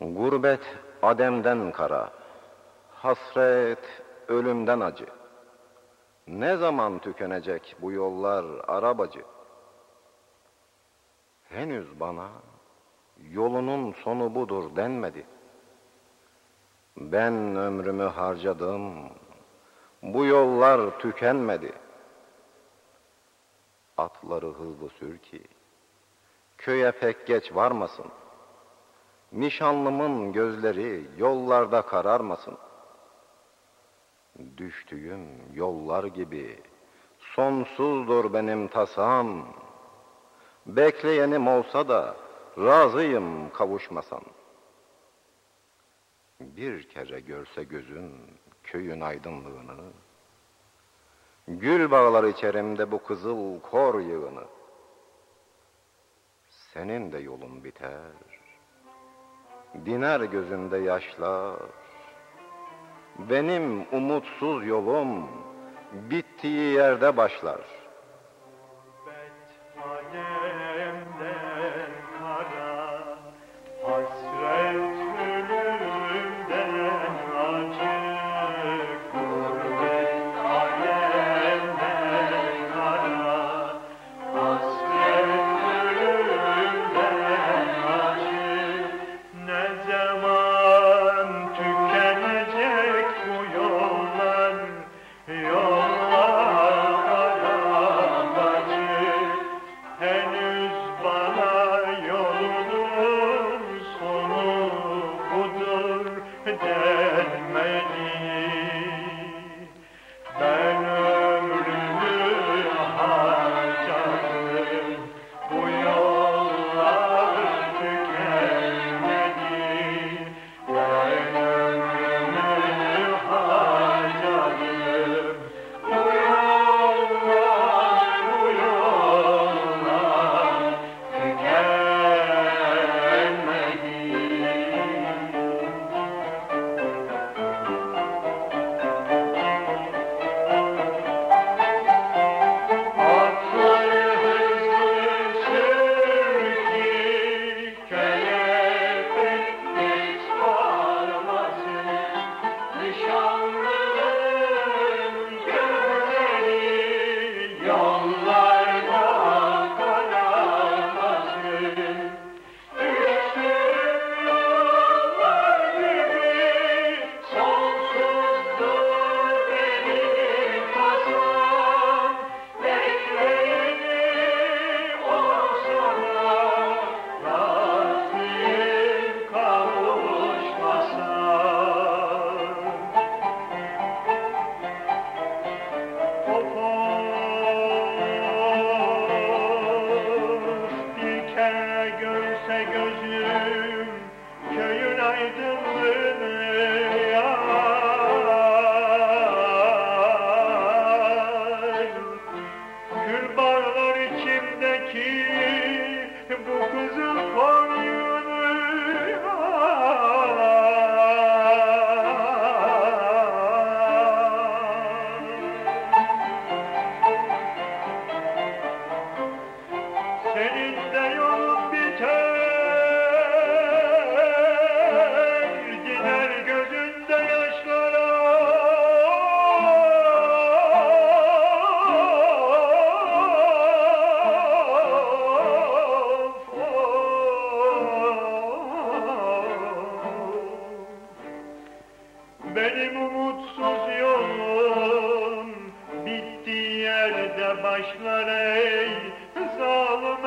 Gurbet Adem'den kara, hasret ölümden acı. Ne zaman tükenecek bu yollar arabacı? Henüz bana yolunun sonu budur denmedi. Ben ömrümü harcadım, bu yollar tükenmedi. Atları hızlı sür ki, köye pek geç varmasın. Nişanlımın gözleri yollarda kararmasın. Düştüğüm yollar gibi sonsuzdur benim tasam. Bekleyenim olsa da razıyım kavuşmasam. Bir kere görse gözün köyün aydınlığını, Gül bağlar içerimde bu kızıl kor yığını. Senin de yolun biter, diner gözünde yaşlar. Benim umutsuz yolum bittiği yerde başlar.'' de başlar ey zalim